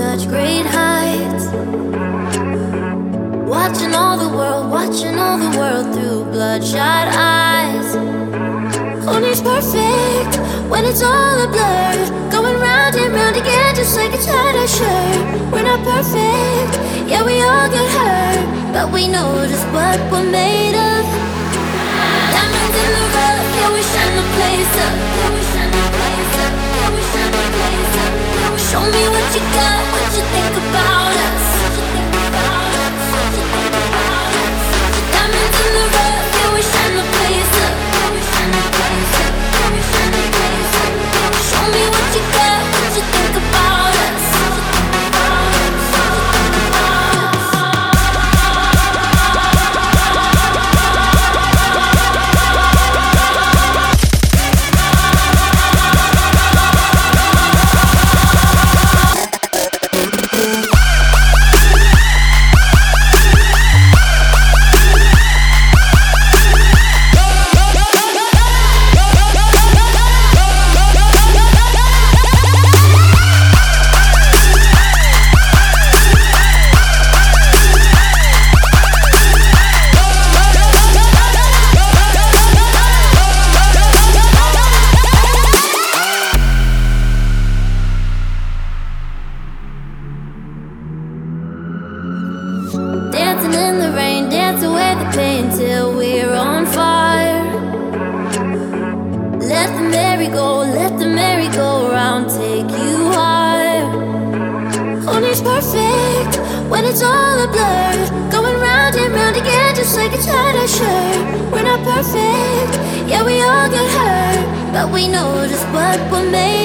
such great heights. Watching all the world, watching all the world through bloodshot eyes. Needs perfect when it's all a blur? Going round and round again, just like a tie-dye shirt. We're not perfect, yeah, we all get hurt, but we know just what we're made of. Diamonds in the rough, yeah, we shine the place up. We shine the place up. Yeah, we shine the place up. Show me what you got, in the rain, dance away the pain till we're on fire. Let the merry-go, let the merry-go-round take you higher. Needs perfect when it's all a blur? Going round and round again, just like a tie-dye shirt. We're not perfect, yeah, we all get hurt, but we know just what we're made